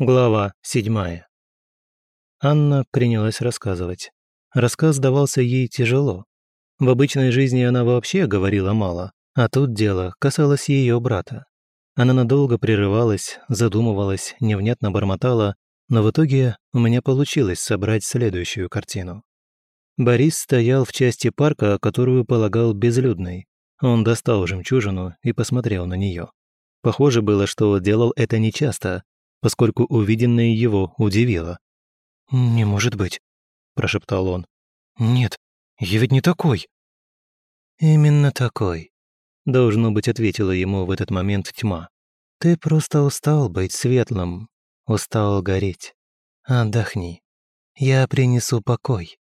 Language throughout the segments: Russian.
Глава седьмая. Анна принялась рассказывать. Рассказ давался ей тяжело. В обычной жизни она вообще говорила мало, а тут дело касалось ее брата. Она надолго прерывалась, задумывалась, невнятно бормотала, но в итоге у меня получилось собрать следующую картину. Борис стоял в части парка, которую полагал безлюдной. Он достал жемчужину и посмотрел на нее. Похоже было, что делал это нечасто, поскольку увиденное его удивило. «Не может быть», – прошептал он. «Нет, я ведь не такой». «Именно такой», – должно быть, ответила ему в этот момент тьма. «Ты просто устал быть светлым, устал гореть. Отдохни. Я принесу покой».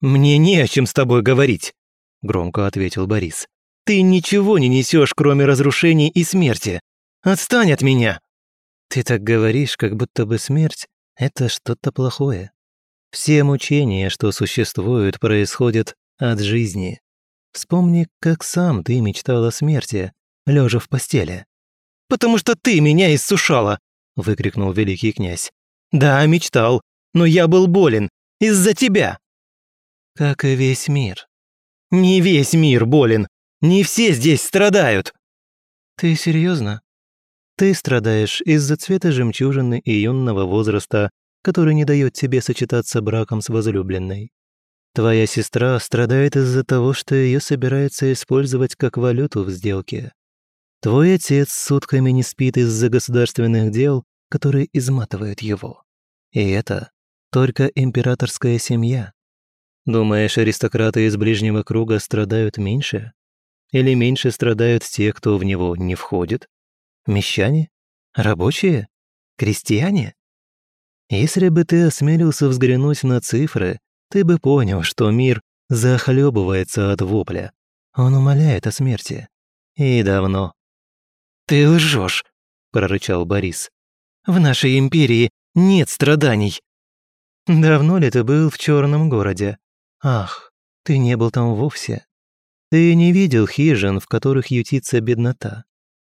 «Мне не о чем с тобой говорить», – громко ответил Борис. «Ты ничего не несешь, кроме разрушений и смерти. Отстань от меня!» Ты так говоришь, как будто бы смерть — это что-то плохое. Все мучения, что существуют, происходят от жизни. Вспомни, как сам ты мечтал о смерти, лежа в постели. «Потому что ты меня иссушала!» — выкрикнул великий князь. «Да, мечтал, но я был болен. Из-за тебя!» «Как и весь мир». «Не весь мир болен. Не все здесь страдают». «Ты серьезно? Ты страдаешь из-за цвета жемчужины и юного возраста, который не дает тебе сочетаться браком с возлюбленной. Твоя сестра страдает из-за того, что ее собирается использовать как валюту в сделке. Твой отец сутками не спит из-за государственных дел, которые изматывают его. И это только императорская семья. Думаешь, аристократы из ближнего круга страдают меньше? Или меньше страдают те, кто в него не входит? Мещане? Рабочие? Крестьяне? Если бы ты осмелился взглянуть на цифры, ты бы понял, что мир захлебывается от вопля. Он умоляет о смерти. И давно. «Ты лжешь, прорычал Борис. «В нашей империи нет страданий». «Давно ли ты был в черном городе? Ах, ты не был там вовсе. Ты не видел хижин, в которых ютится беднота.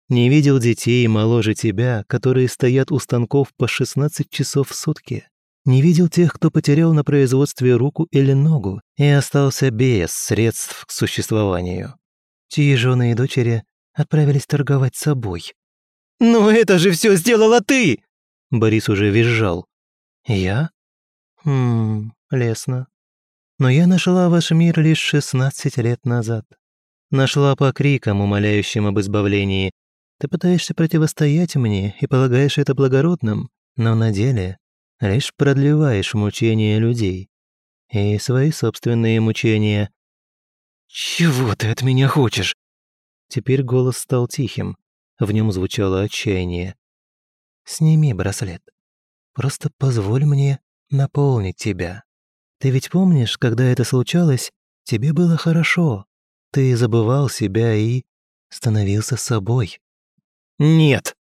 Не видел детей моложе тебя, которые стоят у станков по 16 часов в сутки. Не видел тех, кто потерял на производстве руку или ногу и остался без средств к существованию. Чьи жены и дочери отправились торговать собой. «Но это же все сделала ты!» Борис уже визжал. «Я? Хм, лестно. Но я нашла ваш мир лишь 16 лет назад. Нашла по крикам, умоляющим об избавлении, ты пытаешься противостоять мне и полагаешь это благородным, но на деле лишь продлеваешь мучения людей. И свои собственные мучения. «Чего ты от меня хочешь?» Теперь голос стал тихим. В нем звучало отчаяние. «Сними браслет. Просто позволь мне наполнить тебя. Ты ведь помнишь, когда это случалось, тебе было хорошо. Ты забывал себя и становился собой. «Нет!»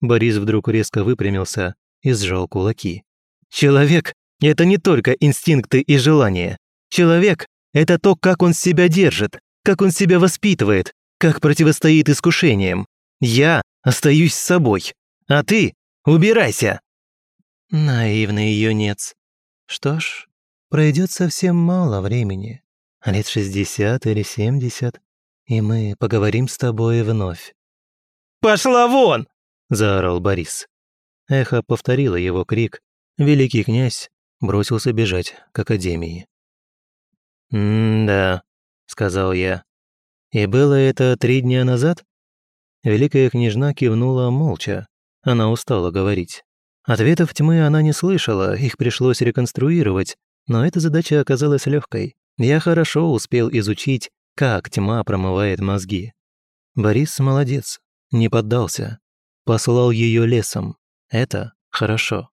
Борис вдруг резко выпрямился и сжал кулаки. «Человек — это не только инстинкты и желания. Человек — это то, как он себя держит, как он себя воспитывает, как противостоит искушениям. Я остаюсь с собой, а ты убирайся!» Наивный юнец. Что ж, пройдет совсем мало времени, лет шестьдесят или семьдесят, и мы поговорим с тобой вновь. «Пошла вон!» – заорал Борис. Эхо повторило его крик. Великий князь бросился бежать к академии. «М-да», – сказал я. «И было это три дня назад?» Великая княжна кивнула молча. Она устала говорить. Ответов тьмы она не слышала, их пришлось реконструировать, но эта задача оказалась легкой. Я хорошо успел изучить, как тьма промывает мозги. Борис молодец, не поддался. Послал ее лесом. Это хорошо.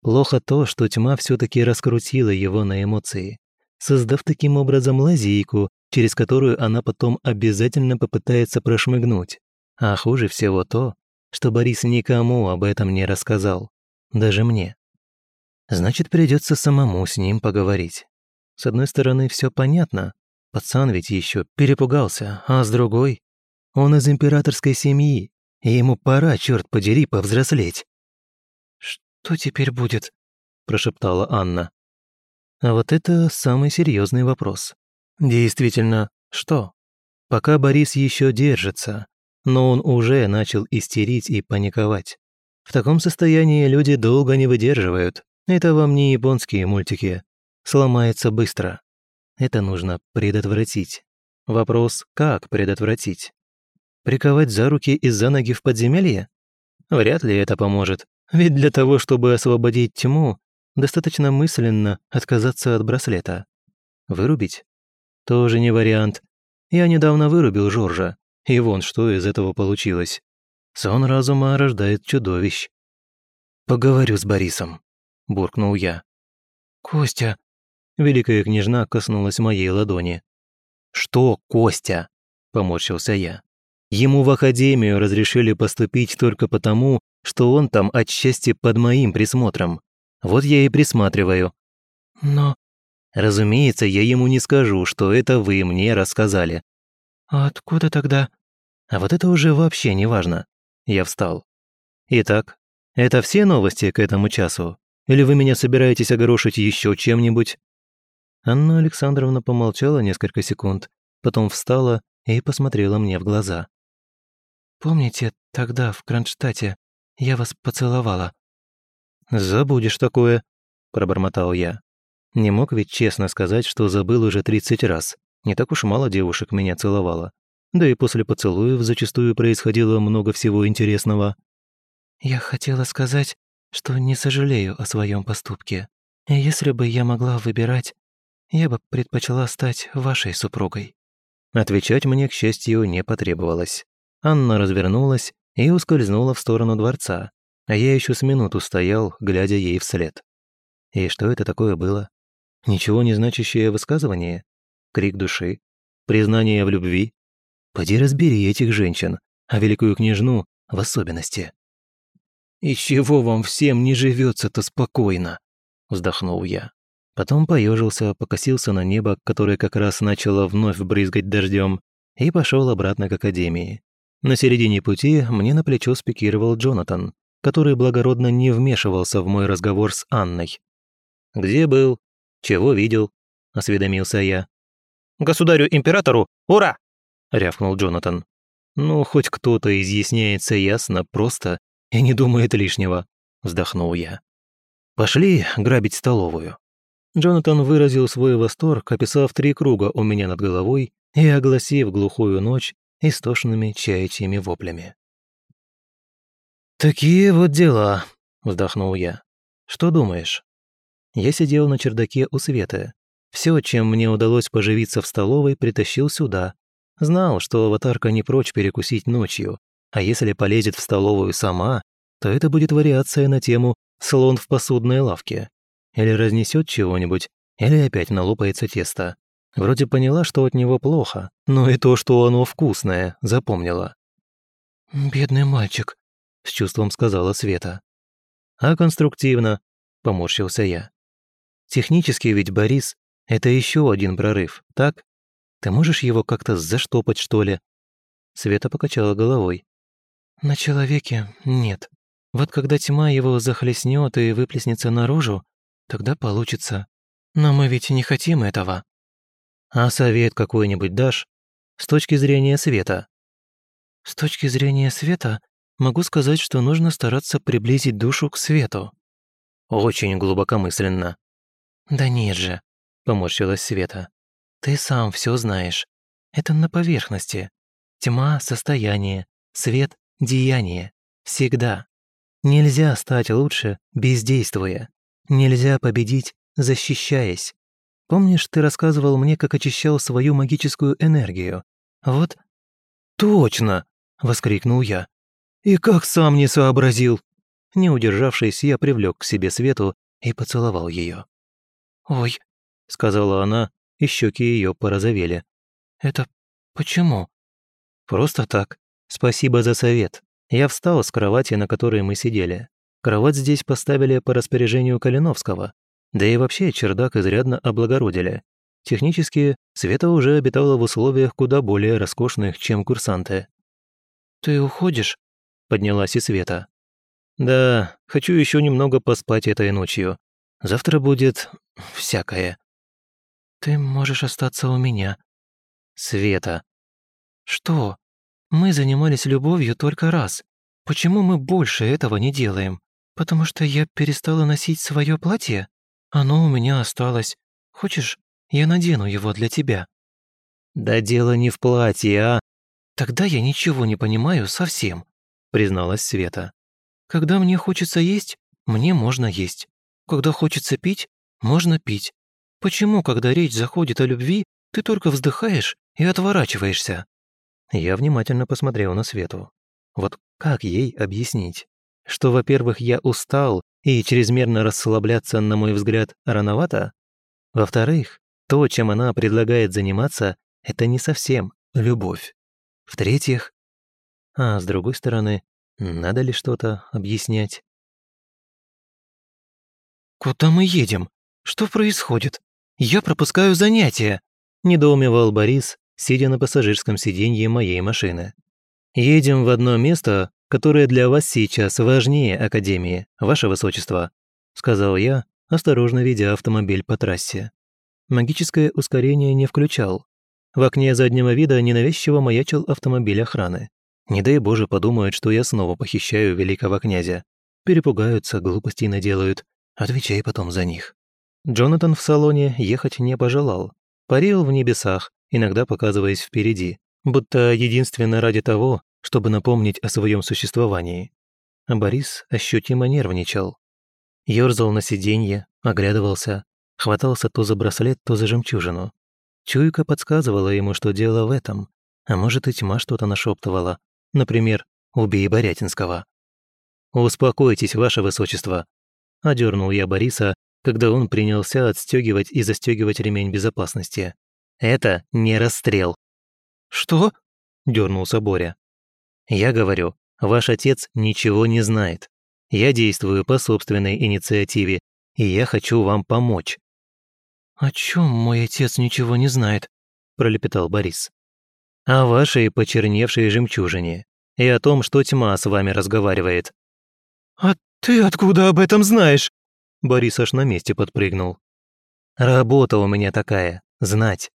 Плохо то, что тьма все-таки раскрутила его на эмоции, создав таким образом лазейку, через которую она потом обязательно попытается прошмыгнуть. А хуже всего то, что Борис никому об этом не рассказал. Даже мне. Значит, придется самому с ним поговорить. С одной стороны, все понятно. Пацан ведь еще перепугался, а с другой он из императорской семьи, и ему пора, черт подери, повзрослеть. что теперь будет?» – прошептала Анна. А вот это самый серьезный вопрос. Действительно, что? Пока Борис еще держится, но он уже начал истерить и паниковать. В таком состоянии люди долго не выдерживают. Это вам не японские мультики. Сломается быстро. Это нужно предотвратить. Вопрос, как предотвратить? Приковать за руки и за ноги в подземелье? Вряд ли это поможет. Ведь для того, чтобы освободить тьму, достаточно мысленно отказаться от браслета. Вырубить? Тоже не вариант. Я недавно вырубил Жоржа, и вон что из этого получилось. Сон разума рождает чудовищ. «Поговорю с Борисом», — буркнул я. «Костя!» Великая княжна коснулась моей ладони. «Что, Костя?» — поморщился я. Ему в академию разрешили поступить только потому, что он там отчасти под моим присмотром. Вот я и присматриваю. Но... Разумеется, я ему не скажу, что это вы мне рассказали. А откуда тогда? А вот это уже вообще не важно. Я встал. Итак, это все новости к этому часу? Или вы меня собираетесь огорошить еще чем-нибудь? Анна Александровна помолчала несколько секунд, потом встала и посмотрела мне в глаза. «Помните, тогда в Кронштадте я вас поцеловала?» «Забудешь такое», – пробормотал я. Не мог ведь честно сказать, что забыл уже 30 раз. Не так уж мало девушек меня целовало. Да и после поцелуев зачастую происходило много всего интересного. «Я хотела сказать, что не сожалею о своем поступке. И если бы я могла выбирать, я бы предпочла стать вашей супругой». Отвечать мне, к счастью, не потребовалось. Анна развернулась и ускользнула в сторону дворца, а я еще с минуту стоял, глядя ей вслед. И что это такое было? Ничего не значащее высказывание? Крик души? Признание в любви? Поди разбери этих женщин, а великую княжну в особенности. «И чего вам всем не живется-то спокойно?» – вздохнул я. Потом поежился, покосился на небо, которое как раз начало вновь брызгать дождем, и пошел обратно к академии. На середине пути мне на плечо спикировал Джонатан, который благородно не вмешивался в мой разговор с Анной. «Где был? Чего видел?» – осведомился я. «Государю-императору, ура!» – рявкнул Джонатан. «Ну, хоть кто-то изъясняется ясно, просто и не думает лишнего», – вздохнул я. «Пошли грабить столовую». Джонатан выразил свой восторг, описав три круга у меня над головой и огласив глухую ночь истошными чаячьими воплями. «Такие вот дела», — вздохнул я. «Что думаешь?» Я сидел на чердаке у Светы. Все, чем мне удалось поживиться в столовой, притащил сюда. Знал, что аватарка не прочь перекусить ночью, а если полезет в столовую сама, то это будет вариация на тему «слон в посудной лавке». Или разнесет чего-нибудь, или опять налопается тесто. Вроде поняла, что от него плохо, но и то, что оно вкусное, запомнила. «Бедный мальчик», — с чувством сказала Света. «А конструктивно», — поморщился я. «Технически ведь Борис — это еще один прорыв, так? Ты можешь его как-то заштопать, что ли?» Света покачала головой. «На человеке нет. Вот когда тьма его захлестнет и выплеснется наружу, тогда получится. Но мы ведь не хотим этого». А совет какой-нибудь дашь? С точки зрения света. С точки зрения света могу сказать, что нужно стараться приблизить душу к свету. Очень глубокомысленно. Да нет же, поморщилась Света. Ты сам все знаешь. Это на поверхности. Тьма — состояние, свет — деяние. Всегда. Нельзя стать лучше, бездействуя. Нельзя победить, защищаясь. Помнишь, ты рассказывал мне, как очищал свою магическую энергию? Вот...» «Точно!» — воскликнул я. «И как сам не сообразил!» Не удержавшись, я привлек к себе Свету и поцеловал ее. «Ой», — сказала она, и щеки ее порозовели. «Это почему?» «Просто так. Спасибо за совет. Я встал с кровати, на которой мы сидели. Кровать здесь поставили по распоряжению Калиновского. Да и вообще чердак изрядно облагородили. Технически, Света уже обитала в условиях куда более роскошных, чем курсанты. «Ты уходишь?» – поднялась и Света. Да, хочу еще немного поспать этой ночью. Завтра будет всякое. Ты можешь остаться у меня. Света. Что? Мы занимались любовью только раз. Почему мы больше этого не делаем? Потому что я перестала носить свое платье? Оно у меня осталось. Хочешь, я надену его для тебя?» «Да дело не в платье, а...» «Тогда я ничего не понимаю совсем», — призналась Света. «Когда мне хочется есть, мне можно есть. Когда хочется пить, можно пить. Почему, когда речь заходит о любви, ты только вздыхаешь и отворачиваешься?» Я внимательно посмотрел на Свету. Вот как ей объяснить? Что, во-первых, я устал, и чрезмерно расслабляться, на мой взгляд, рановато? Во-вторых, то, чем она предлагает заниматься, это не совсем любовь. В-третьих, а с другой стороны, надо ли что-то объяснять? «Куда мы едем? Что происходит? Я пропускаю занятия!» – недоумевал Борис, сидя на пассажирском сиденье моей машины. «Едем в одно место, которое для вас сейчас важнее Академии, Ваше Высочество», сказал я, осторожно ведя автомобиль по трассе. Магическое ускорение не включал. В окне заднего вида ненавязчиво маячил автомобиль охраны. Не дай Боже подумают, что я снова похищаю великого князя. Перепугаются, глупостей наделают. Отвечай потом за них. Джонатан в салоне ехать не пожелал. Парил в небесах, иногда показываясь впереди, будто единственно ради того, чтобы напомнить о своем существовании. А Борис ощутимо нервничал. Ёрзал на сиденье, оглядывался, хватался то за браслет, то за жемчужину. Чуйка подсказывала ему, что дело в этом, а может и тьма что-то нашептывала, например, «Убей Борятинского». «Успокойтесь, ваше высочество», — одернул я Бориса, когда он принялся отстегивать и застегивать ремень безопасности. «Это не расстрел». «Что?» — дернулся Боря. Я говорю, ваш отец ничего не знает. Я действую по собственной инициативе, и я хочу вам помочь». «О чем мой отец ничего не знает?» – пролепетал Борис. «О вашей почерневшей жемчужине и о том, что тьма с вами разговаривает». «А ты откуда об этом знаешь?» Борис аж на месте подпрыгнул. «Работа у меня такая, знать.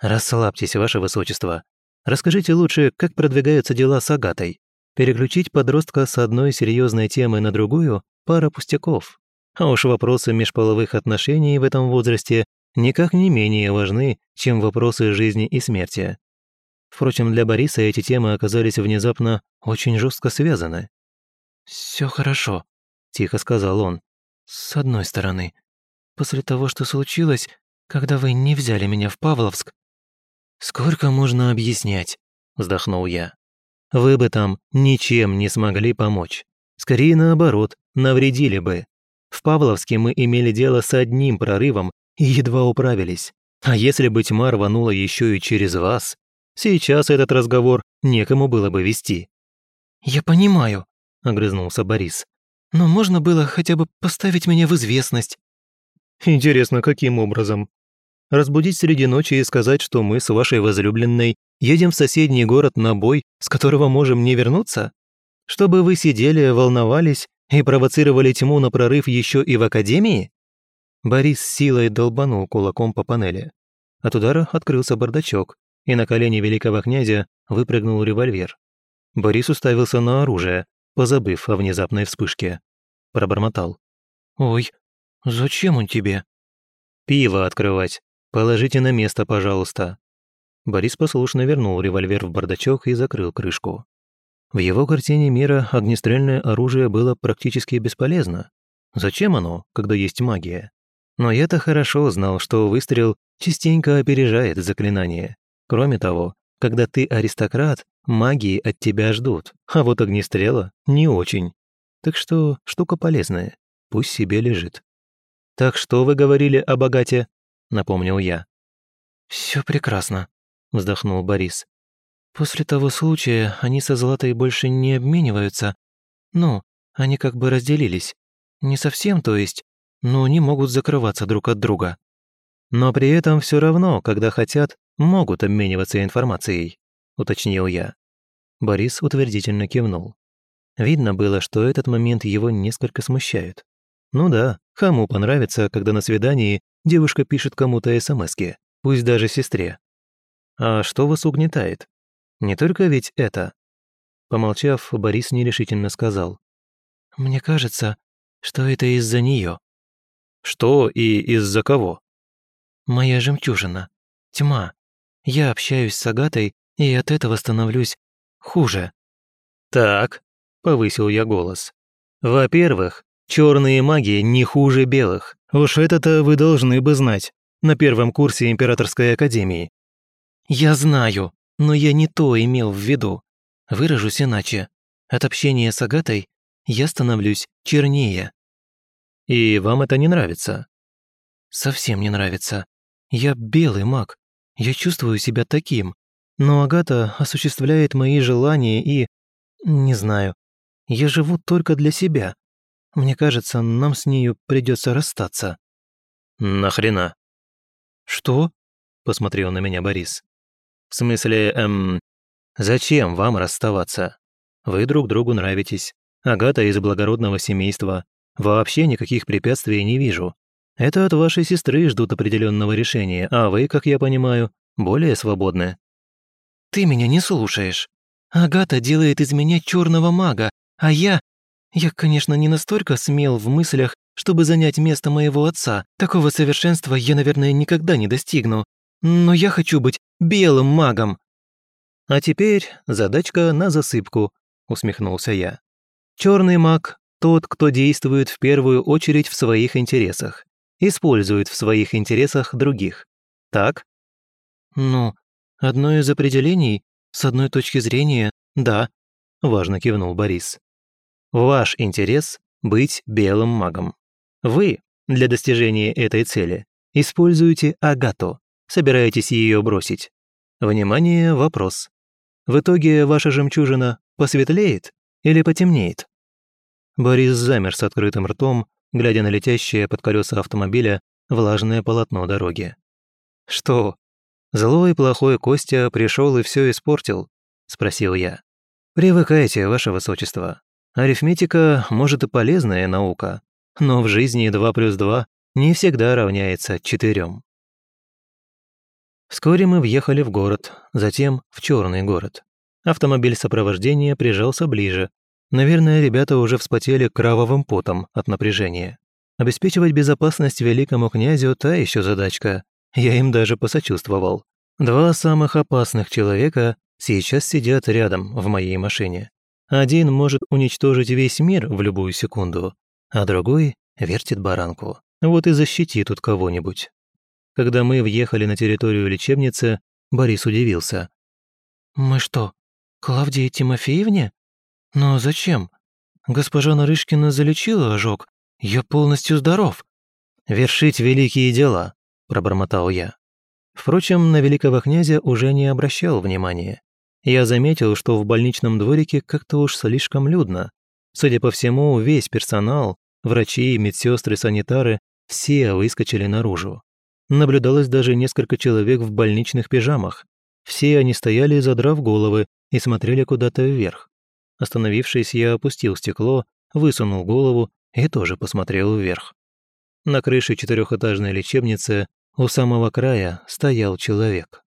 Расслабьтесь, ваше высочество. Расскажите лучше, как продвигаются дела с Агатой. Переключить подростка с одной серьезной темы на другую – пара пустяков. А уж вопросы межполовых отношений в этом возрасте никак не менее важны, чем вопросы жизни и смерти. Впрочем, для Бориса эти темы оказались внезапно очень жестко связаны. Все хорошо», – тихо сказал он. «С одной стороны, после того, что случилось, когда вы не взяли меня в Павловск, «Сколько можно объяснять?» – вздохнул я. «Вы бы там ничем не смогли помочь. Скорее наоборот, навредили бы. В Павловске мы имели дело с одним прорывом и едва управились. А если бы тьма рванула еще и через вас, сейчас этот разговор некому было бы вести». «Я понимаю», – огрызнулся Борис. «Но можно было хотя бы поставить меня в известность». «Интересно, каким образом?» Разбудить среди ночи и сказать, что мы с вашей возлюбленной едем в соседний город на бой, с которого можем не вернуться? Чтобы вы сидели, волновались и провоцировали тьму на прорыв еще и в академии?» Борис силой долбанул кулаком по панели. От удара открылся бардачок, и на колени великого князя выпрыгнул револьвер. Борис уставился на оружие, позабыв о внезапной вспышке. Пробормотал. «Ой, зачем он тебе?» «Пиво открывать», «Положите на место, пожалуйста». Борис послушно вернул револьвер в бардачок и закрыл крышку. В его картине мира огнестрельное оружие было практически бесполезно. Зачем оно, когда есть магия? Но я-то хорошо знал, что выстрел частенько опережает заклинание. Кроме того, когда ты аристократ, магии от тебя ждут, а вот огнестрела — не очень. Так что штука полезная, пусть себе лежит. «Так что вы говорили о богате?» Напомнил я. Все прекрасно», — вздохнул Борис. «После того случая они со Златой больше не обмениваются. Ну, они как бы разделились. Не совсем, то есть, но не могут закрываться друг от друга. Но при этом все равно, когда хотят, могут обмениваться информацией», — уточнил я. Борис утвердительно кивнул. Видно было, что этот момент его несколько смущает. Ну да, хаму понравится, когда на свидании девушка пишет кому-то СМСки, пусть даже сестре. А что вас угнетает? Не только ведь это. Помолчав, Борис нерешительно сказал. «Мне кажется, что это из-за нее. «Что и из-за кого?» «Моя жемчужина. Тьма. Я общаюсь с Агатой, и от этого становлюсь хуже». «Так», — повысил я голос. «Во-первых, черные маги не хуже белых. Уж это-то вы должны бы знать на первом курсе Императорской Академии». «Я знаю, но я не то имел в виду. Выражусь иначе. От общения с Агатой я становлюсь чернее». «И вам это не нравится?» «Совсем не нравится. Я белый маг. Я чувствую себя таким. Но Агата осуществляет мои желания и... Не знаю. Я живу только для себя. Мне кажется, нам с нею придется расстаться». «Нахрена?» «Что?» – посмотрел на меня Борис. «В смысле, эм, зачем вам расставаться? Вы друг другу нравитесь. Агата из благородного семейства. Вообще никаких препятствий не вижу. Это от вашей сестры ждут определенного решения, а вы, как я понимаю, более свободны». «Ты меня не слушаешь. Агата делает из меня черного мага, а я... Я, конечно, не настолько смел в мыслях, чтобы занять место моего отца. Такого совершенства я, наверное, никогда не достигну. Но я хочу быть белым магом». «А теперь задачка на засыпку», — усмехнулся я. Черный маг – тот, кто действует в первую очередь в своих интересах, использует в своих интересах других. Так? Ну, одно из определений, с одной точки зрения, да, важно кивнул Борис. Ваш интерес – быть белым магом. Вы, для достижения этой цели, используете агату, собираетесь ее бросить. Внимание, вопрос. В итоге ваша жемчужина посветлеет или потемнеет? Борис замер с открытым ртом, глядя на летящее под колеса автомобиля влажное полотно дороги. «Что, злой плохой Костя пришел и все испортил?» – спросил я. «Привыкайте, ваше высочество. Арифметика, может, и полезная наука, но в жизни 2 плюс 2 не всегда равняется четырем. Вскоре мы въехали в город, затем в черный город. Автомобиль сопровождения прижался ближе, Наверное, ребята уже вспотели кровавым потом от напряжения. Обеспечивать безопасность великому князю – та еще задачка. Я им даже посочувствовал. Два самых опасных человека сейчас сидят рядом в моей машине. Один может уничтожить весь мир в любую секунду, а другой вертит баранку. Вот и защити тут кого-нибудь. Когда мы въехали на территорию лечебницы, Борис удивился. «Мы что, Клавдии Тимофеевне?» «Но зачем? Госпожа Нарышкина залечила ожог. Я полностью здоров». «Вершить великие дела», – пробормотал я. Впрочем, на великого князя уже не обращал внимания. Я заметил, что в больничном дворике как-то уж слишком людно. Судя по всему, весь персонал, врачи, медсестры, санитары, все выскочили наружу. Наблюдалось даже несколько человек в больничных пижамах. Все они стояли, задрав головы, и смотрели куда-то вверх. Остановившись, я опустил стекло, высунул голову и тоже посмотрел вверх. На крыше четырехэтажной лечебницы у самого края стоял человек.